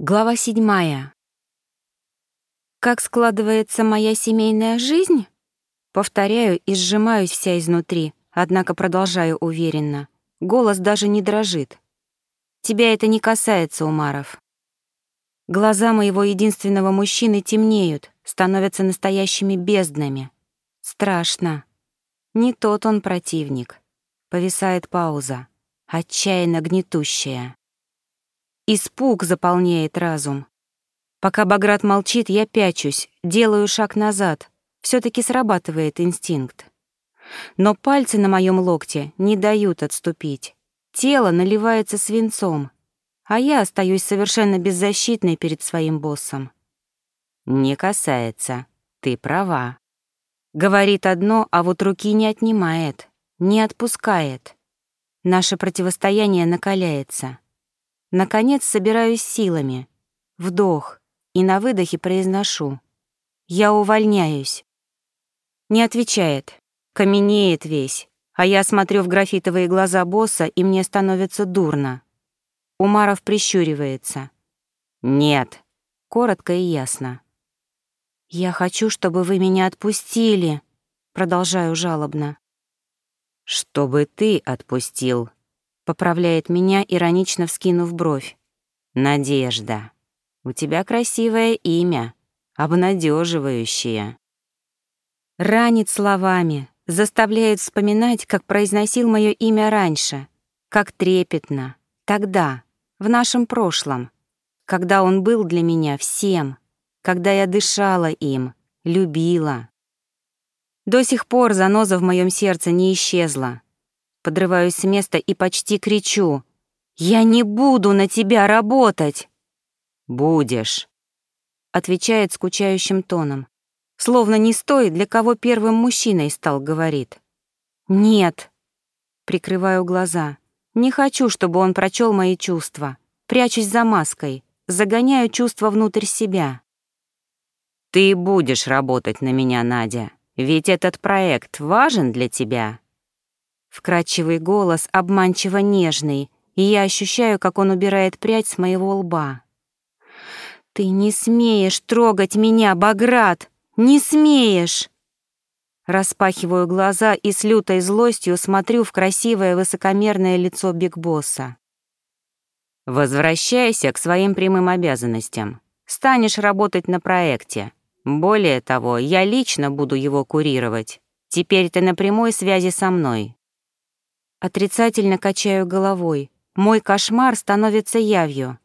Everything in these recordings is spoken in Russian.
Глава седьмая. Как складывается моя семейная жизнь? Повторяю и сжимаюсь вся изнутри, однако продолжаю уверенно. Голос даже не дрожит. Тебя это не касается, Умаров. Глаза моего единственного мужчины темнеют, становятся настоящими безднами. Страшно. Не тот он противник. Повисает пауза, отчаянно гнетущая. Испуг заполняет разум. Пока Баграт молчит, я пячусь, делаю шаг назад. все таки срабатывает инстинкт. Но пальцы на моем локте не дают отступить. Тело наливается свинцом, а я остаюсь совершенно беззащитной перед своим боссом. «Не касается. Ты права». Говорит одно, а вот руки не отнимает, не отпускает. Наше противостояние накаляется. Наконец собираюсь силами. Вдох. И на выдохе произношу. Я увольняюсь. Не отвечает. Каменеет весь. А я смотрю в графитовые глаза босса, и мне становится дурно. Умаров прищуривается. «Нет», — коротко и ясно. «Я хочу, чтобы вы меня отпустили», — продолжаю жалобно. «Чтобы ты отпустил», Поправляет меня, иронично вскинув бровь. «Надежда. У тебя красивое имя, обнадеживающее». Ранит словами, заставляет вспоминать, как произносил мое имя раньше, как трепетно, тогда, в нашем прошлом, когда он был для меня всем, когда я дышала им, любила. До сих пор заноза в моем сердце не исчезла, Подрываюсь с места и почти кричу. «Я не буду на тебя работать!» «Будешь», — отвечает скучающим тоном. Словно не стоит, для кого первым мужчиной стал, говорит. «Нет». Прикрываю глаза. Не хочу, чтобы он прочел мои чувства. Прячусь за маской, загоняю чувства внутрь себя. «Ты будешь работать на меня, Надя, ведь этот проект важен для тебя». Вкрадчивый голос, обманчиво нежный, и я ощущаю, как он убирает прядь с моего лба. «Ты не смеешь трогать меня, Баграт! Не смеешь!» Распахиваю глаза и с лютой злостью смотрю в красивое высокомерное лицо Бигбосса. «Возвращайся к своим прямым обязанностям. Станешь работать на проекте. Более того, я лично буду его курировать. Теперь ты на прямой связи со мной. Отрицательно качаю головой. Мой кошмар становится явью.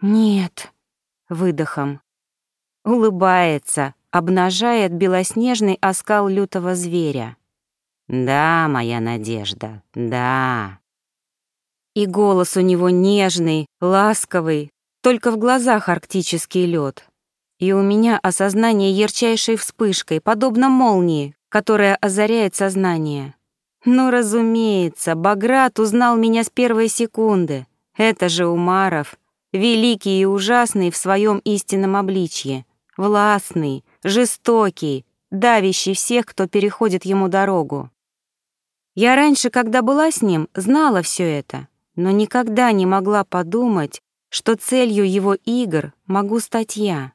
«Нет», — выдохом. Улыбается, обнажает белоснежный оскал лютого зверя. «Да, моя надежда, да». И голос у него нежный, ласковый, только в глазах арктический лед. И у меня осознание ярчайшей вспышкой, подобно молнии, которая озаряет сознание. Ну, разумеется, Баграт узнал меня с первой секунды. Это же Умаров, великий и ужасный в своем истинном обличье, властный, жестокий, давящий всех, кто переходит ему дорогу. Я раньше, когда была с ним, знала все это, но никогда не могла подумать, что целью его игр могу стать я.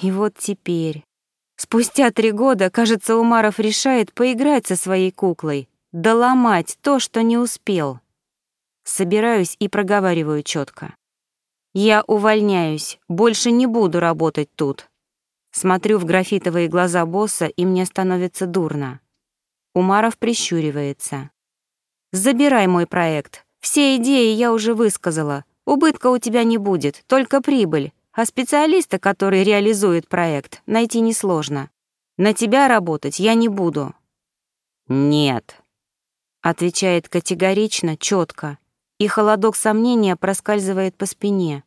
И вот теперь, Спустя три года, кажется, Умаров решает поиграть со своей куклой, доломать то, что не успел. Собираюсь и проговариваю четко. Я увольняюсь, больше не буду работать тут. Смотрю в графитовые глаза босса, и мне становится дурно. Умаров прищуривается. «Забирай мой проект. Все идеи я уже высказала. Убытка у тебя не будет, только прибыль. А специалиста, который реализует проект, найти несложно. На тебя работать я не буду». «Нет», — отвечает категорично, четко, и холодок сомнения проскальзывает по спине.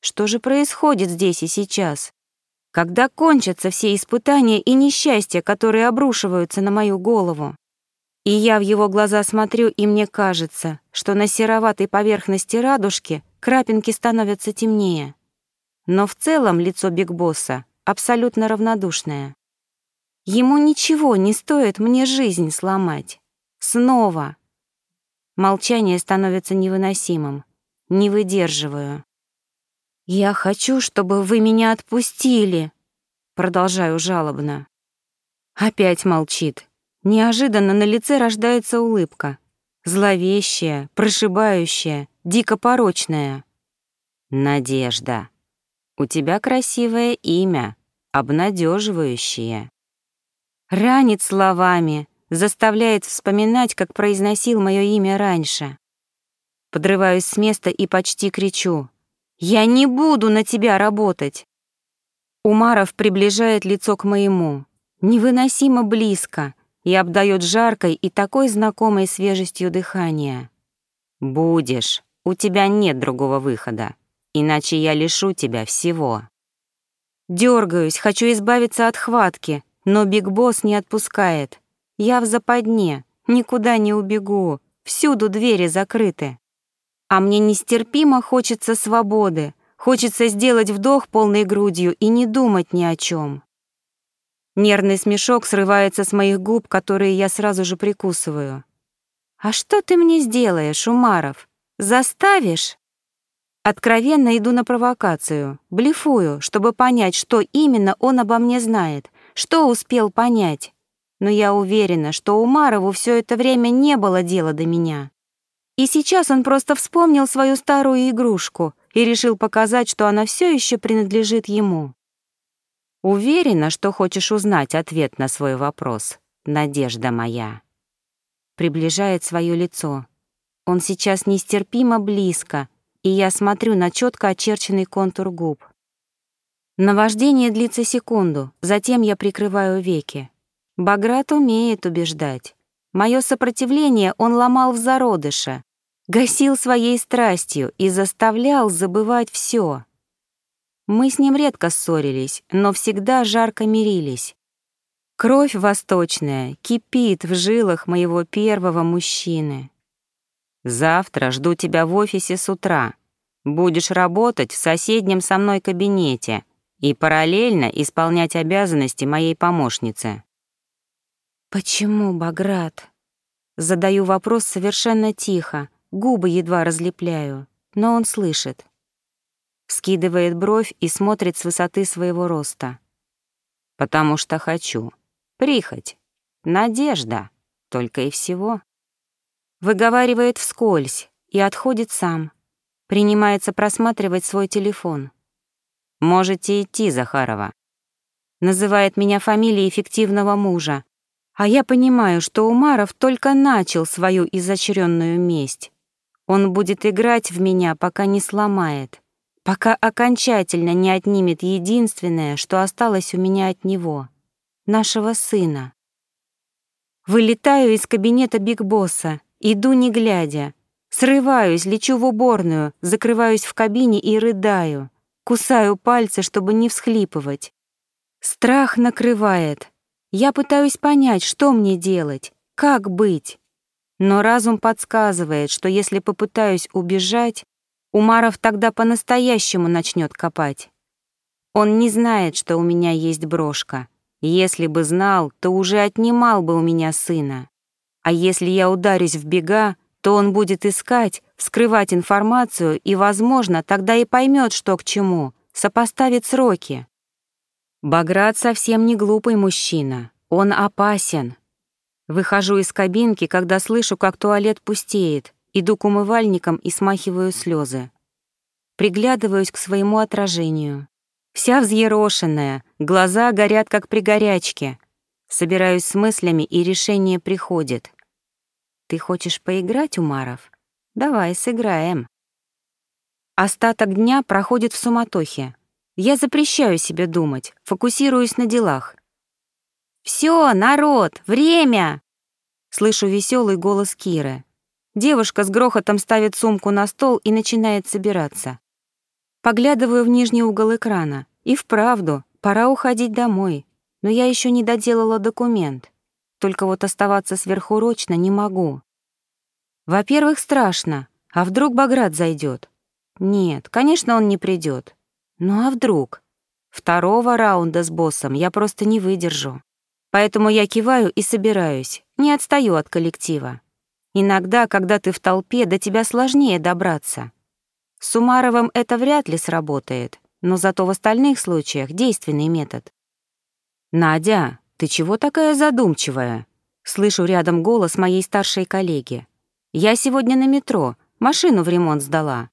Что же происходит здесь и сейчас? Когда кончатся все испытания и несчастья, которые обрушиваются на мою голову? И я в его глаза смотрю, и мне кажется, что на сероватой поверхности радужки крапинки становятся темнее но в целом лицо Бигбосса абсолютно равнодушное. Ему ничего не стоит мне жизнь сломать. Снова. Молчание становится невыносимым. Не выдерживаю. «Я хочу, чтобы вы меня отпустили», — продолжаю жалобно. Опять молчит. Неожиданно на лице рождается улыбка. Зловещая, прошибающая, дико порочная. «Надежда, у тебя красивое имя, обнадеживающее». Ранит словами, заставляет вспоминать, как произносил мое имя раньше. Подрываюсь с места и почти кричу. «Я не буду на тебя работать!» Умаров приближает лицо к моему невыносимо близко и обдает жаркой и такой знакомой свежестью дыхания. «Будешь, у тебя нет другого выхода, иначе я лишу тебя всего». Дергаюсь, хочу избавиться от хватки, но Биг Босс не отпускает. Я в западне, никуда не убегу, всюду двери закрыты. А мне нестерпимо хочется свободы, хочется сделать вдох полной грудью и не думать ни о чем. Нервный смешок срывается с моих губ, которые я сразу же прикусываю. «А что ты мне сделаешь, Умаров? Заставишь?» Откровенно иду на провокацию, блефую, чтобы понять, что именно он обо мне знает, что успел понять. Но я уверена, что Умарову все это время не было дела до меня. И сейчас он просто вспомнил свою старую игрушку и решил показать, что она все еще принадлежит ему. Уверена, что хочешь узнать ответ на свой вопрос, надежда моя. Приближает свое лицо. Он сейчас нестерпимо близко, и я смотрю на четко очерченный контур губ. Наваждение длится секунду, затем я прикрываю веки. Баграт умеет убеждать. Мое сопротивление он ломал в зародыше, гасил своей страстью и заставлял забывать все. Мы с ним редко ссорились, но всегда жарко мирились. Кровь восточная кипит в жилах моего первого мужчины. Завтра жду тебя в офисе с утра. Будешь работать в соседнем со мной кабинете и параллельно исполнять обязанности моей помощницы. Почему, Баграт? Задаю вопрос совершенно тихо, губы едва разлепляю, но он слышит скидывает бровь и смотрит с высоты своего роста. «Потому что хочу. Прихоть. Надежда. Только и всего». Выговаривает вскользь и отходит сам. Принимается просматривать свой телефон. «Можете идти, Захарова». Называет меня фамилией эффективного мужа, а я понимаю, что Умаров только начал свою изощренную месть. Он будет играть в меня, пока не сломает пока окончательно не отнимет единственное, что осталось у меня от него — нашего сына. Вылетаю из кабинета Биг Босса, иду не глядя, срываюсь, лечу в уборную, закрываюсь в кабине и рыдаю, кусаю пальцы, чтобы не всхлипывать. Страх накрывает. Я пытаюсь понять, что мне делать, как быть. Но разум подсказывает, что если попытаюсь убежать, Умаров тогда по-настоящему начнет копать. Он не знает, что у меня есть брошка. Если бы знал, то уже отнимал бы у меня сына. А если я ударюсь в бега, то он будет искать, вскрывать информацию и, возможно, тогда и поймет, что к чему, сопоставит сроки. Баграт совсем не глупый мужчина, он опасен. Выхожу из кабинки, когда слышу, как туалет пустеет, Иду к умывальникам и смахиваю слезы. Приглядываюсь к своему отражению. Вся взъерошенная, глаза горят, как при горячке. Собираюсь с мыслями, и решение приходит. «Ты хочешь поиграть, Умаров? Давай, сыграем». Остаток дня проходит в суматохе. Я запрещаю себе думать, фокусируюсь на делах. «Всё, народ, время!» Слышу веселый голос Киры. Девушка с грохотом ставит сумку на стол и начинает собираться. Поглядываю в нижний угол экрана. И вправду, пора уходить домой. Но я еще не доделала документ. Только вот оставаться сверхурочно не могу. Во-первых, страшно. А вдруг Баграт зайдет? Нет, конечно, он не придет. Ну а вдруг? Второго раунда с боссом я просто не выдержу. Поэтому я киваю и собираюсь, не отстаю от коллектива. Иногда, когда ты в толпе, до тебя сложнее добраться. С Умаровым это вряд ли сработает, но зато в остальных случаях действенный метод. «Надя, ты чего такая задумчивая?» Слышу рядом голос моей старшей коллеги. «Я сегодня на метро, машину в ремонт сдала.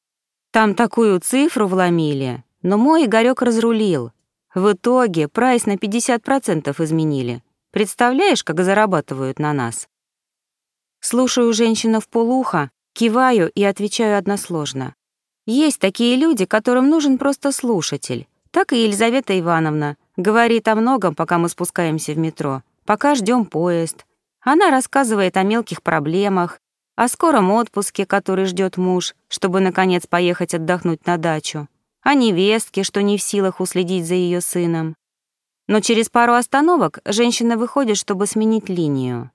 Там такую цифру вломили, но мой Игорёк разрулил. В итоге прайс на 50% изменили. Представляешь, как зарабатывают на нас?» Слушаю женщину в полухо, киваю и отвечаю односложно. Есть такие люди, которым нужен просто слушатель. Так и Елизавета Ивановна говорит о многом, пока мы спускаемся в метро, пока ждем поезд. Она рассказывает о мелких проблемах, о скором отпуске, который ждет муж, чтобы, наконец, поехать отдохнуть на дачу, о невестке, что не в силах уследить за ее сыном. Но через пару остановок женщина выходит, чтобы сменить линию.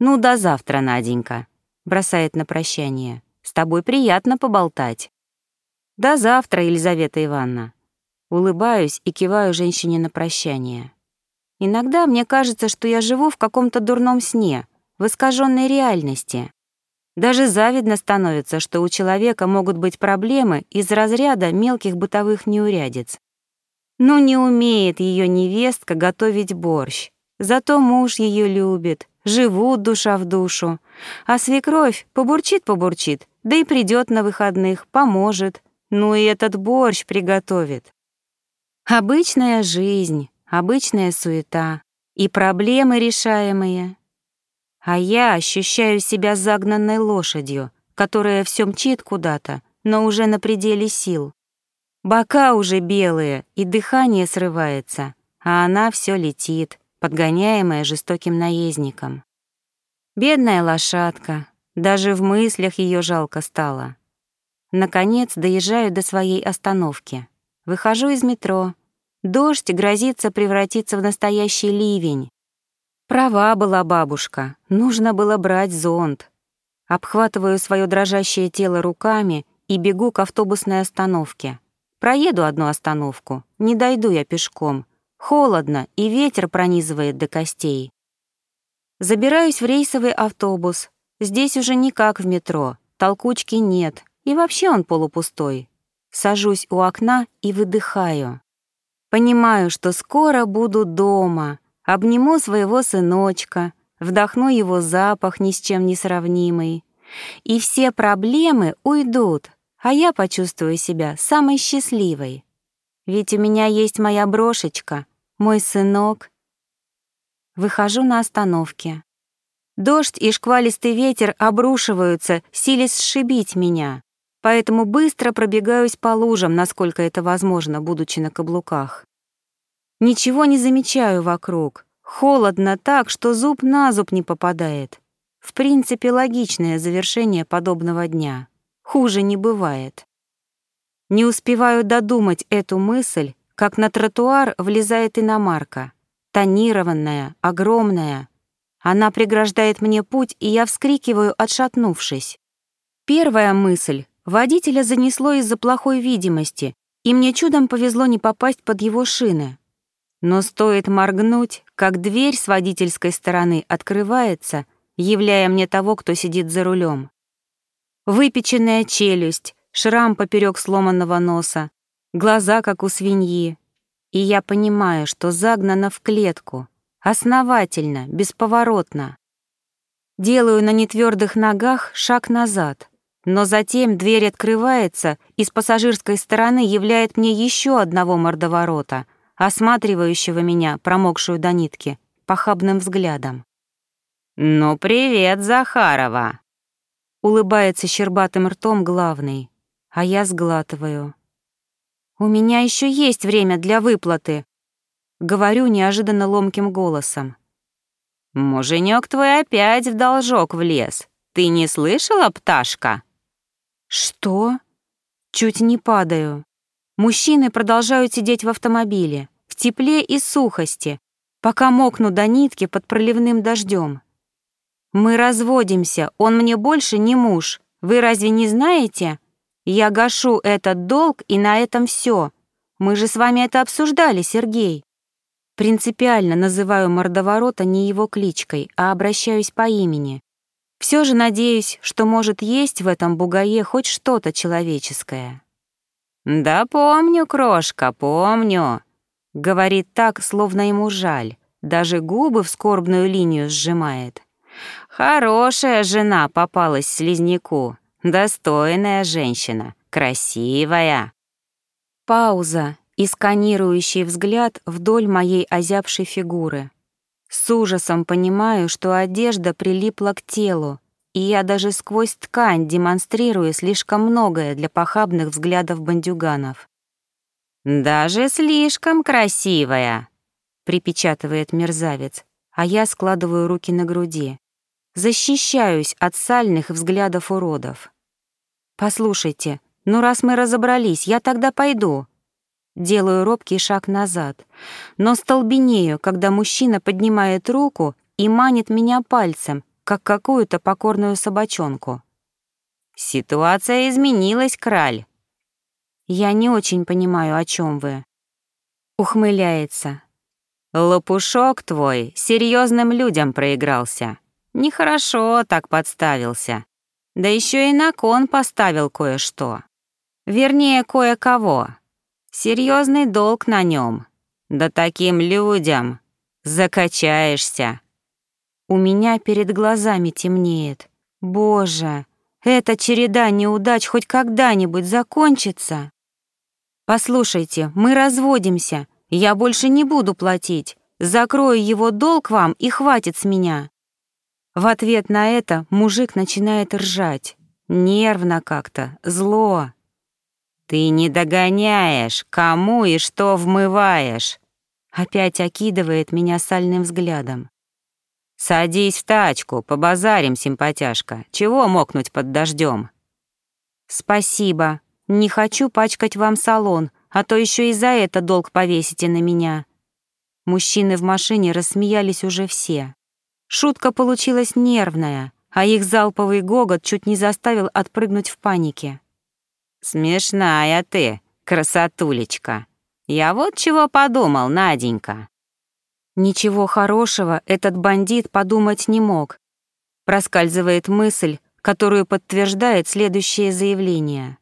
«Ну, до завтра, Наденька», — бросает на прощание. С тобой приятно поболтать. До завтра, Елизавета Ивановна. Улыбаюсь и киваю женщине на прощание. Иногда мне кажется, что я живу в каком-то дурном сне, в искаженной реальности. Даже завидно становится, что у человека могут быть проблемы из разряда мелких бытовых неурядиц. Ну, не умеет ее невестка готовить борщ. Зато муж ее любит, живут душа в душу. А свекровь побурчит-побурчит, да и придет на выходных, поможет, ну и этот борщ приготовит. Обычная жизнь, обычная суета и проблемы решаемые. А я ощущаю себя загнанной лошадью, которая все мчит куда-то, но уже на пределе сил. Бока уже белые, и дыхание срывается, а она все летит, подгоняемая жестоким наездником. Бедная лошадка, даже в мыслях ее жалко стало. Наконец доезжаю до своей остановки. Выхожу из метро. Дождь грозится превратиться в настоящий ливень. Права была бабушка, нужно было брать зонт. Обхватываю свое дрожащее тело руками и бегу к автобусной остановке. Проеду одну остановку, не дойду я пешком. Холодно, и ветер пронизывает до костей. Забираюсь в рейсовый автобус, Здесь уже никак в метро, толкучки нет, и вообще он полупустой. Сажусь у окна и выдыхаю. Понимаю, что скоро буду дома, обниму своего сыночка, вдохну его запах ни с чем не сравнимый. И все проблемы уйдут, а я почувствую себя самой счастливой. Ведь у меня есть моя брошечка, мой сынок. Выхожу на остановке. Дождь и шквалистый ветер обрушиваются, силясь сшибить меня, поэтому быстро пробегаюсь по лужам, насколько это возможно, будучи на каблуках. Ничего не замечаю вокруг. Холодно так, что зуб на зуб не попадает. В принципе, логичное завершение подобного дня. Хуже не бывает. Не успеваю додумать эту мысль, как на тротуар влезает иномарка. Тонированная, огромная, она преграждает мне путь, и я вскрикиваю, отшатнувшись. Первая мысль — водителя занесло из-за плохой видимости, и мне чудом повезло не попасть под его шины. Но стоит моргнуть, как дверь с водительской стороны открывается, являя мне того, кто сидит за рулем. Выпеченная челюсть, шрам поперек сломанного носа, глаза, как у свиньи. И я понимаю, что загнана в клетку — Основательно, бесповоротно. Делаю на нетвердых ногах шаг назад, но затем дверь открывается и с пассажирской стороны являет мне еще одного мордоворота, осматривающего меня, промокшую до нитки, похабным взглядом. «Ну, привет, Захарова!» Улыбается щербатым ртом главный, а я сглатываю. «У меня еще есть время для выплаты», Говорю неожиданно ломким голосом. «Муженек твой опять в должок влез. Ты не слышала, пташка?» «Что?» Чуть не падаю. Мужчины продолжают сидеть в автомобиле, в тепле и сухости, пока мокну до нитки под проливным дождем. «Мы разводимся, он мне больше не муж. Вы разве не знаете? Я гашу этот долг, и на этом все. Мы же с вами это обсуждали, Сергей». Принципиально называю мордоворота не его кличкой, а обращаюсь по имени. Все же надеюсь, что может есть в этом бугае хоть что-то человеческое. «Да помню, крошка, помню», — говорит так, словно ему жаль, даже губы в скорбную линию сжимает. «Хорошая жена попалась слизняку, достойная женщина, красивая». Пауза и сканирующий взгляд вдоль моей озябшей фигуры. С ужасом понимаю, что одежда прилипла к телу, и я даже сквозь ткань демонстрирую слишком многое для похабных взглядов бандюганов. «Даже слишком красивая», — припечатывает мерзавец, а я складываю руки на груди. Защищаюсь от сальных взглядов уродов. «Послушайте, ну раз мы разобрались, я тогда пойду», Делаю робкий шаг назад, но столбенею, когда мужчина поднимает руку и манит меня пальцем, как какую-то покорную собачонку. «Ситуация изменилась, Краль». «Я не очень понимаю, о чем вы». Ухмыляется. «Лопушок твой серьезным людям проигрался. Нехорошо так подставился. Да еще и на кон поставил кое-что. Вернее, кое-кого. Серьезный долг на нем. Да таким людям закачаешься. У меня перед глазами темнеет. Боже, эта череда неудач хоть когда-нибудь закончится. Послушайте, мы разводимся. Я больше не буду платить. Закрою его долг вам и хватит с меня. В ответ на это мужик начинает ржать. Нервно как-то, зло. «Ты не догоняешь, кому и что вмываешь!» Опять окидывает меня сальным взглядом. «Садись в тачку, побазарим, симпатяшка. Чего мокнуть под дождем? «Спасибо. Не хочу пачкать вам салон, а то еще и за это долг повесите на меня». Мужчины в машине рассмеялись уже все. Шутка получилась нервная, а их залповый гогот чуть не заставил отпрыгнуть в панике. «Смешная ты, красотулечка. Я вот чего подумал, Наденька». Ничего хорошего этот бандит подумать не мог. Проскальзывает мысль, которую подтверждает следующее заявление.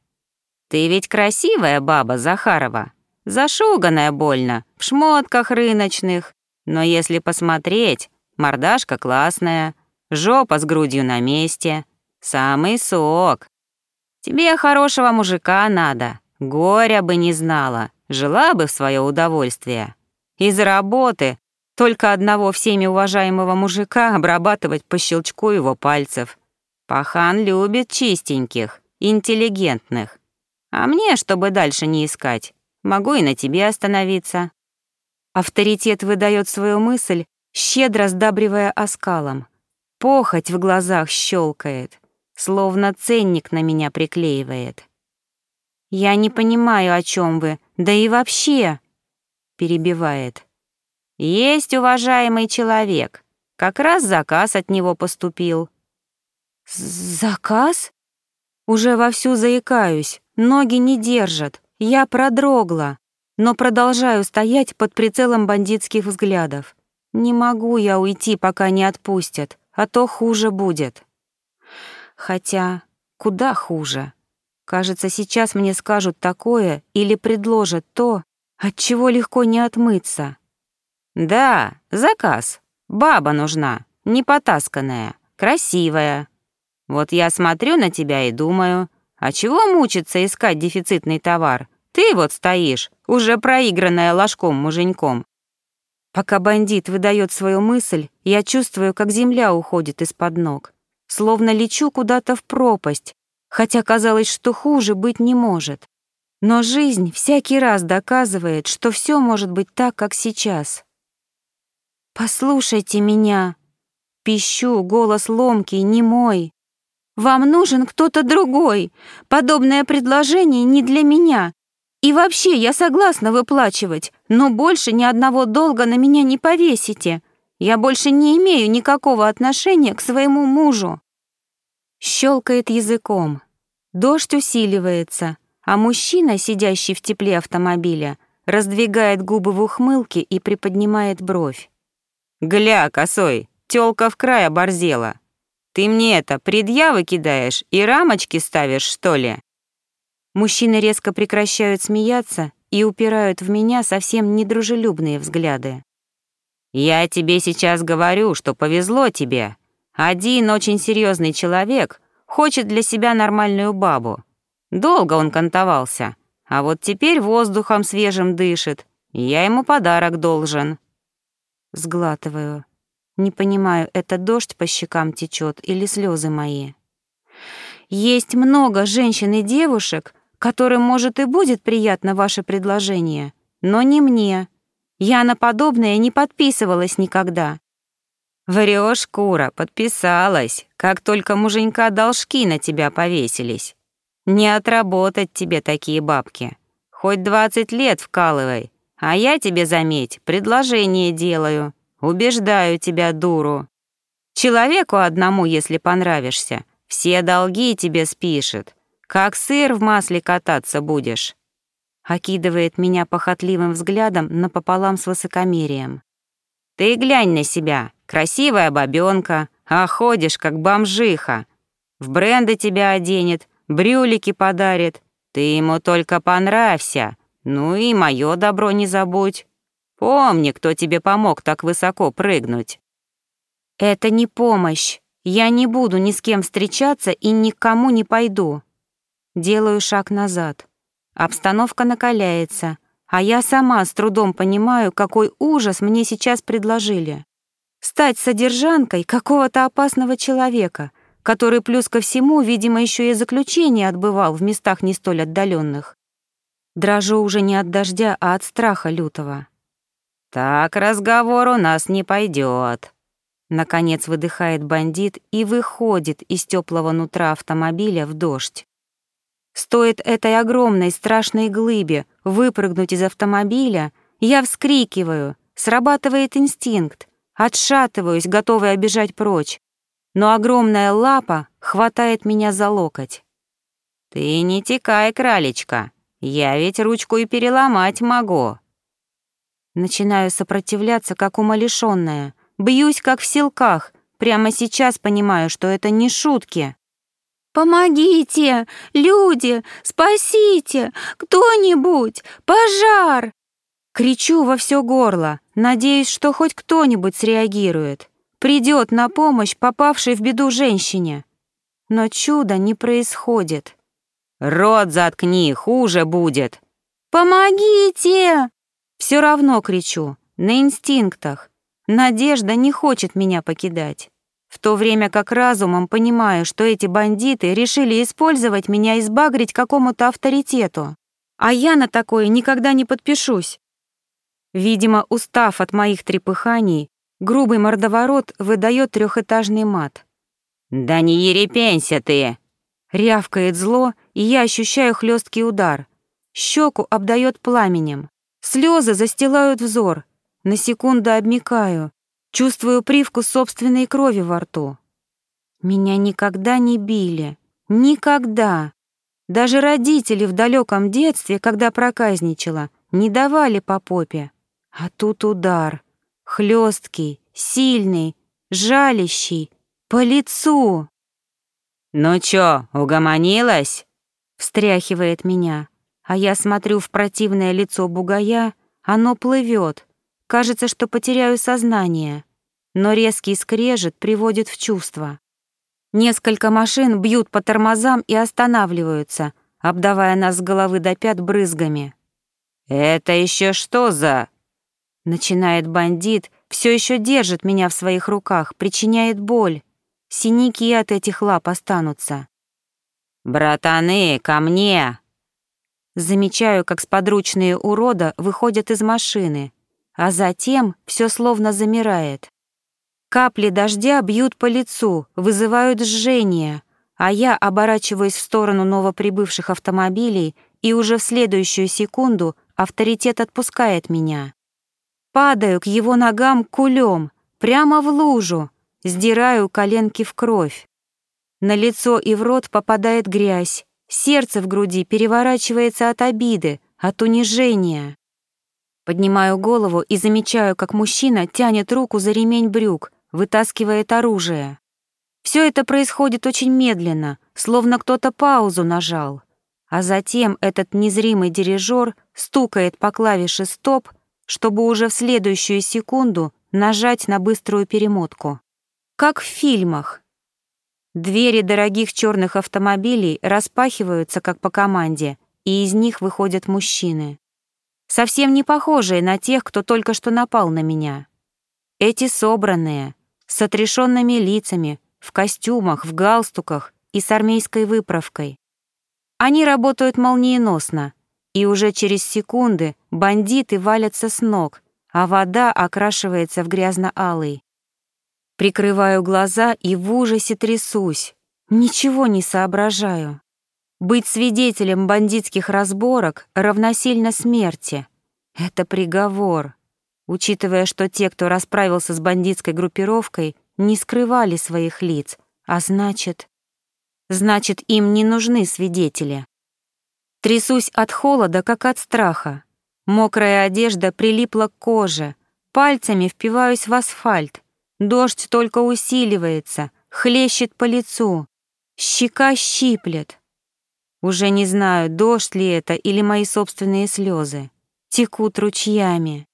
«Ты ведь красивая баба, Захарова. Зашуганная больно, в шмотках рыночных. Но если посмотреть, мордашка классная, жопа с грудью на месте. Самый сок. Тебе хорошего мужика надо, горя бы не знала, жила бы в свое удовольствие. Из работы только одного всеми уважаемого мужика обрабатывать по щелчку его пальцев. Пахан любит чистеньких, интеллигентных. А мне, чтобы дальше не искать, могу и на тебе остановиться. Авторитет выдает свою мысль, щедро сдабривая оскалом. Похоть в глазах щелкает словно ценник на меня приклеивает. «Я не понимаю, о чем вы, да и вообще...» перебивает. «Есть уважаемый человек. Как раз заказ от него поступил». «Заказ?» Уже вовсю заикаюсь, ноги не держат, я продрогла, но продолжаю стоять под прицелом бандитских взглядов. Не могу я уйти, пока не отпустят, а то хуже будет. Хотя куда хуже. Кажется, сейчас мне скажут такое или предложат то, от чего легко не отмыться. Да, заказ. Баба нужна, не потасканная, красивая. Вот я смотрю на тебя и думаю, а чего мучиться искать дефицитный товар? Ты вот стоишь, уже проигранная ложком-муженьком. Пока бандит выдает свою мысль, я чувствую, как земля уходит из-под ног словно лечу куда-то в пропасть, хотя казалось, что хуже быть не может. Но жизнь всякий раз доказывает, что все может быть так, как сейчас. «Послушайте меня!» Пищу, голос ломкий, не мой. «Вам нужен кто-то другой. Подобное предложение не для меня. И вообще, я согласна выплачивать, но больше ни одного долга на меня не повесите. Я больше не имею никакого отношения к своему мужу. Щелкает языком. Дождь усиливается, а мужчина, сидящий в тепле автомобиля, раздвигает губы в ухмылке и приподнимает бровь. «Гля, косой, тёлка в край оборзела. Ты мне это, предъявы кидаешь и рамочки ставишь, что ли?» Мужчины резко прекращают смеяться и упирают в меня совсем недружелюбные взгляды. «Я тебе сейчас говорю, что повезло тебе. Один очень серьезный человек хочет для себя нормальную бабу. Долго он кантовался, а вот теперь воздухом свежим дышит. Я ему подарок должен». Сглатываю. Не понимаю, это дождь по щекам течет или слезы мои. Есть много женщин и девушек, которым, может, и будет приятно ваше предложение, но не мне. Я на подобное не подписывалась никогда. Врёшь, Кура, подписалась, как только муженька должки на тебя повесились. Не отработать тебе такие бабки. Хоть двадцать лет вкалывай, а я тебе, заметь, предложение делаю. Убеждаю тебя, дуру. Человеку одному, если понравишься, все долги тебе спишет. Как сыр в масле кататься будешь?» Окидывает меня похотливым взглядом напополам с высокомерием. «Ты глянь на себя, красивая бабёнка, а ходишь как бомжиха. В бренды тебя оденет, брюлики подарит. Ты ему только понравься. Ну и моё добро не забудь. Помни, кто тебе помог так высоко прыгнуть». «Это не помощь. Я не буду ни с кем встречаться и никому не пойду». Делаю шаг назад. Обстановка накаляется, а я сама с трудом понимаю, какой ужас мне сейчас предложили. Стать содержанкой какого-то опасного человека, который плюс ко всему, видимо, еще и заключение отбывал в местах не столь отдаленных. Дрожу уже не от дождя, а от страха лютого. «Так разговор у нас не пойдет. Наконец выдыхает бандит и выходит из теплого нутра автомобиля в дождь. Стоит этой огромной страшной глыбе выпрыгнуть из автомобиля, я вскрикиваю, срабатывает инстинкт, отшатываюсь, готовая бежать прочь, но огромная лапа хватает меня за локоть. «Ты не текай, кралечка, я ведь ручку и переломать могу», Начинаю сопротивляться, как умалишённая. Бьюсь, как в силках. Прямо сейчас понимаю, что это не шутки. «Помогите! Люди! Спасите! Кто-нибудь! Пожар!» Кричу во все горло, надеюсь, что хоть кто-нибудь среагирует, придет на помощь попавшей в беду женщине. Но чуда не происходит. «Рот заткни, хуже будет!» «Помогите!» Все равно кричу, на инстинктах. Надежда не хочет меня покидать. В то время как разумом понимаю, что эти бандиты решили использовать меня и сбагрить какому-то авторитету. А я на такое никогда не подпишусь. Видимо, устав от моих трепыханий, грубый мордоворот выдает трехэтажный мат. «Да не ерепенься ты!» Рявкает зло, и я ощущаю хлесткий удар. Щеку обдает пламенем. Слезы застилают взор. На секунду обмикаю. Чувствую привкус собственной крови во рту. Меня никогда не били. Никогда. Даже родители в далеком детстве, когда проказничала, не давали по попе. А тут удар. Хлесткий, сильный, жалящий. По лицу. «Ну чё, угомонилась?» Встряхивает меня а я смотрю в противное лицо бугая, оно плывет. Кажется, что потеряю сознание, но резкий скрежет приводит в чувство. Несколько машин бьют по тормозам и останавливаются, обдавая нас с головы до пят брызгами. «Это еще что за...» Начинает бандит, все еще держит меня в своих руках, причиняет боль. Синяки от этих лап останутся. «Братаны, ко мне!» Замечаю, как сподручные урода выходят из машины, а затем все словно замирает. Капли дождя бьют по лицу, вызывают жжение, а я оборачиваюсь в сторону новоприбывших автомобилей, и уже в следующую секунду авторитет отпускает меня. Падаю к его ногам кулем, прямо в лужу, сдираю коленки в кровь. На лицо и в рот попадает грязь, Сердце в груди переворачивается от обиды, от унижения. Поднимаю голову и замечаю, как мужчина тянет руку за ремень брюк, вытаскивает оружие. Все это происходит очень медленно, словно кто-то паузу нажал. А затем этот незримый дирижер стукает по клавише «Стоп», чтобы уже в следующую секунду нажать на быструю перемотку. Как в фильмах. Двери дорогих черных автомобилей распахиваются как по команде, и из них выходят мужчины. Совсем не похожие на тех, кто только что напал на меня. Эти собранные, с отрешенными лицами, в костюмах, в галстуках и с армейской выправкой. Они работают молниеносно, и уже через секунды бандиты валятся с ног, а вода окрашивается в грязно-алый. Прикрываю глаза и в ужасе трясусь. Ничего не соображаю. Быть свидетелем бандитских разборок равносильно смерти. Это приговор. Учитывая, что те, кто расправился с бандитской группировкой, не скрывали своих лиц, а значит... Значит, им не нужны свидетели. Трясусь от холода, как от страха. Мокрая одежда прилипла к коже, пальцами впиваюсь в асфальт. Дождь только усиливается, хлещет по лицу. Щека щиплет. Уже не знаю, дождь ли это или мои собственные слезы. Текут ручьями.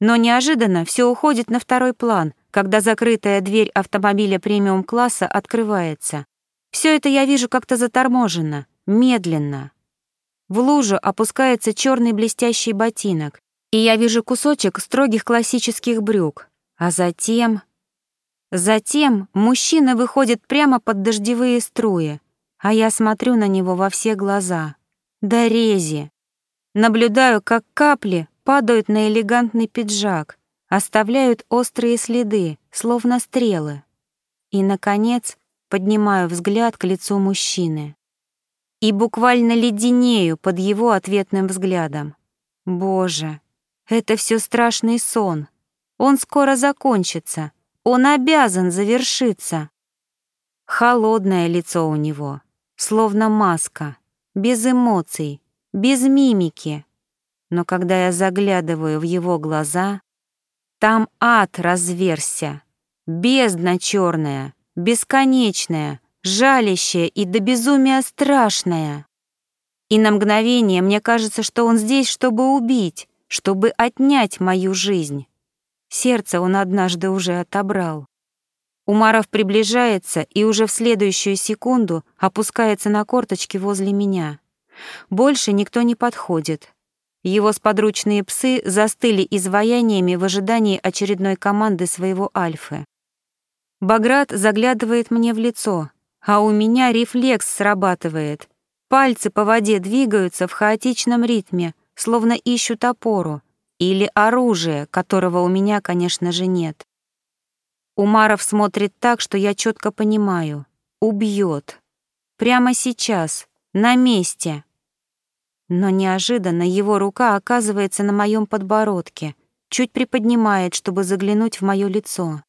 Но неожиданно все уходит на второй план, когда закрытая дверь автомобиля премиум-класса открывается. Все это я вижу как-то заторможенно, медленно. В лужу опускается черный блестящий ботинок, и я вижу кусочек строгих классических брюк. А затем... Затем мужчина выходит прямо под дождевые струи, а я смотрю на него во все глаза. Рези. Наблюдаю, как капли падают на элегантный пиджак, оставляют острые следы, словно стрелы. И, наконец, поднимаю взгляд к лицу мужчины и буквально леденею под его ответным взглядом. Боже, это все страшный сон. Он скоро закончится. Он обязан завершиться. Холодное лицо у него, словно маска, без эмоций, без мимики. Но когда я заглядываю в его глаза, там ад разверся, бездна черная, бесконечная, жалящее и до безумия страшное. И на мгновение мне кажется, что он здесь, чтобы убить, чтобы отнять мою жизнь. Сердце он однажды уже отобрал. Умаров приближается и уже в следующую секунду опускается на корточки возле меня. Больше никто не подходит. Его сподручные псы застыли изваяниями в ожидании очередной команды своего альфы. Баграт заглядывает мне в лицо, а у меня рефлекс срабатывает. Пальцы по воде двигаются в хаотичном ритме, словно ищут опору или оружие, которого у меня, конечно же, нет. Умаров смотрит так, что я четко понимаю. Убьет. Прямо сейчас, на месте. Но неожиданно его рука оказывается на моем подбородке, чуть приподнимает, чтобы заглянуть в мое лицо.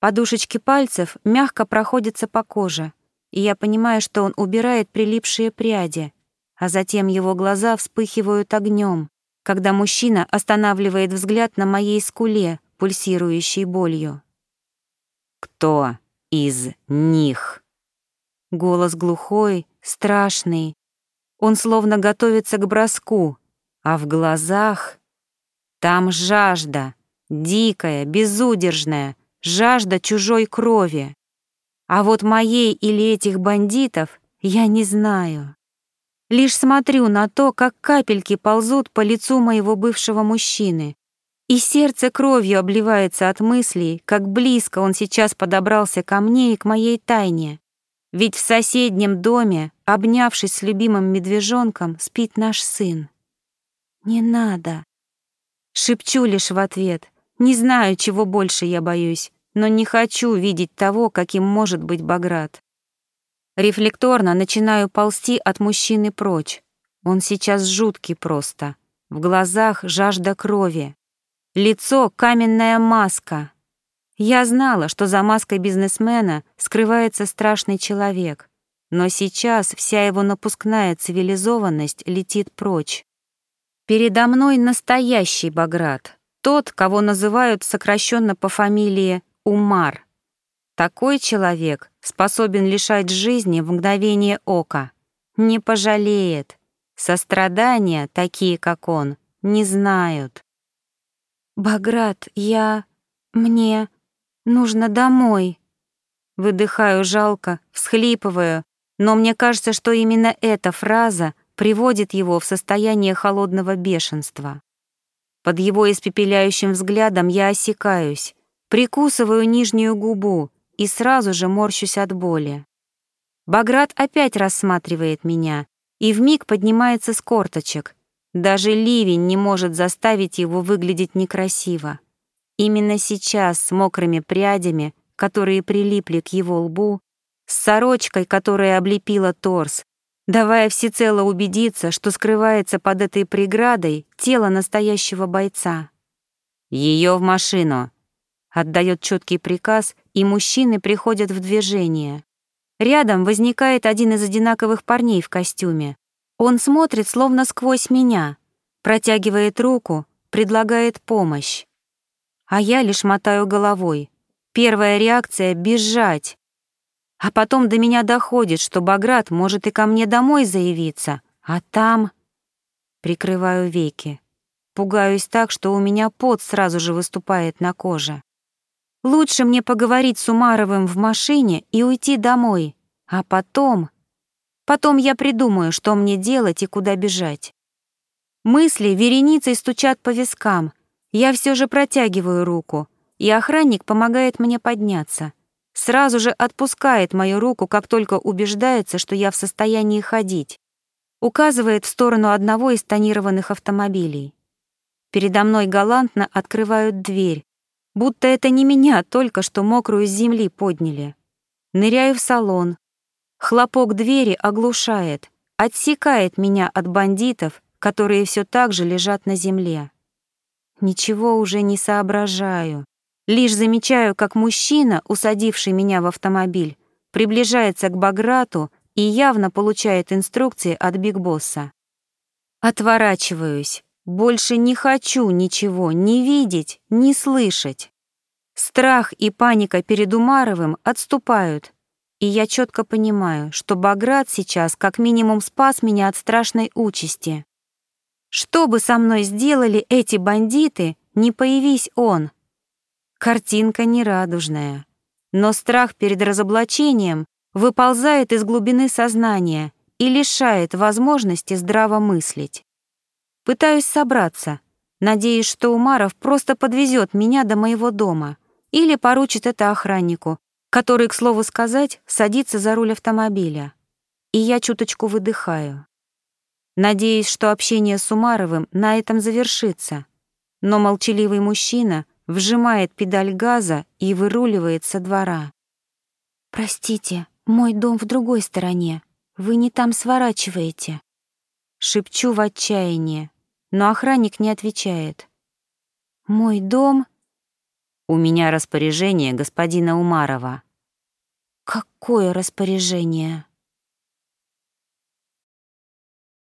Подушечки пальцев мягко проходятся по коже, и я понимаю, что он убирает прилипшие пряди, а затем его глаза вспыхивают огнем, когда мужчина останавливает взгляд на моей скуле, пульсирующей болью. «Кто из них?» Голос глухой, страшный. Он словно готовится к броску, а в глазах... Там жажда, дикая, безудержная, жажда чужой крови. А вот моей или этих бандитов я не знаю. Лишь смотрю на то, как капельки ползут по лицу моего бывшего мужчины, и сердце кровью обливается от мыслей, как близко он сейчас подобрался ко мне и к моей тайне. Ведь в соседнем доме, обнявшись с любимым медвежонком, спит наш сын. «Не надо!» Шепчу лишь в ответ — не знаю, чего больше я боюсь, но не хочу видеть того, каким может быть Баграт. Рефлекторно начинаю ползти от мужчины прочь. Он сейчас жуткий просто. В глазах жажда крови. Лицо — каменная маска. Я знала, что за маской бизнесмена скрывается страшный человек, но сейчас вся его напускная цивилизованность летит прочь. Передо мной настоящий Баграт, тот, кого называют сокращенно по фамилии Умар. Такой человек способен лишать жизни в мгновение ока. Не пожалеет. Сострадания, такие как он, не знают. «Баграт, я... мне... нужно домой». Выдыхаю жалко, всхлипываю, но мне кажется, что именно эта фраза приводит его в состояние холодного бешенства. Под его испепеляющим взглядом я осекаюсь, прикусываю нижнюю губу и сразу же морщусь от боли. Баграт опять рассматривает меня и вмиг поднимается с корточек. Даже ливень не может заставить его выглядеть некрасиво. Именно сейчас с мокрыми прядями, которые прилипли к его лбу, с сорочкой, которая облепила торс, давая всецело убедиться, что скрывается под этой преградой тело настоящего бойца. Ее в машину!» Отдает четкий приказ, и мужчины приходят в движение. Рядом возникает один из одинаковых парней в костюме. Он смотрит словно сквозь меня, протягивает руку, предлагает помощь. А я лишь мотаю головой. Первая реакция — бежать. А потом до меня доходит, что Баграт может и ко мне домой заявиться, а там... Прикрываю веки. Пугаюсь так, что у меня пот сразу же выступает на коже. Лучше мне поговорить с Умаровым в машине и уйти домой, а потом... Потом я придумаю, что мне делать и куда бежать. Мысли вереницей стучат по вискам. Я все же протягиваю руку, и охранник помогает мне подняться сразу же отпускает мою руку, как только убеждается, что я в состоянии ходить. Указывает в сторону одного из тонированных автомобилей. Передо мной галантно открывают дверь, будто это не меня только что мокрую с земли подняли. Ныряю в салон. Хлопок двери оглушает, отсекает меня от бандитов, которые все так же лежат на земле. Ничего уже не соображаю. Лишь замечаю, как мужчина, усадивший меня в автомобиль, приближается к Баграту и явно получает инструкции от Биг Босса. Отворачиваюсь. Больше не хочу ничего ни видеть, ни слышать. Страх и паника перед Умаровым отступают, и я четко понимаю, что Баграт сейчас как минимум спас меня от страшной участи. Что бы со мной сделали эти бандиты, не появись он — Картинка нерадужная. Но страх перед разоблачением выползает из глубины сознания и лишает возможности здраво мыслить. Пытаюсь собраться, надеясь, что Умаров просто подвезет меня до моего дома или поручит это охраннику, который, к слову сказать, садится за руль автомобиля. И я чуточку выдыхаю. Надеюсь, что общение с Умаровым на этом завершится. Но молчаливый мужчина — вжимает педаль газа и выруливает со двора. «Простите, мой дом в другой стороне. Вы не там сворачиваете». Шепчу в отчаянии, но охранник не отвечает. «Мой дом...» «У меня распоряжение господина Умарова». «Какое распоряжение?»